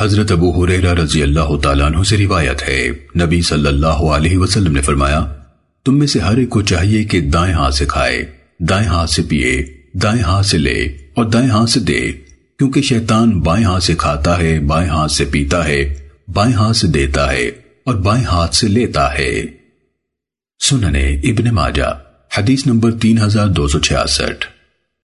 حضرت ابو حریرہ رضی اللہ تعالیٰ عنہ سے روایت ہے۔ نبی صلی اللہ علیہ وسلم نے فرمایا، تم میں سے ہر ایک کو چاہیے کہ دائیں ہاتھ سے کھائے، دائیں ہاتھ سے پیے دائیں ہاتھ سے لے اور دائیں ہاتھ سے دے۔ کیونکہ شیطان بائیں ہاتھ سے کھاتا ہے، بائیں ہاتھ سے پیتا ہے، بائیں ہاتھ سے دیتا ہے اور بائیں ہاتھ سے لیتا ہے۔ سننے ابن ماجہ، حدیث نمبر تین ہزار دو سو چھیاسٹھ۔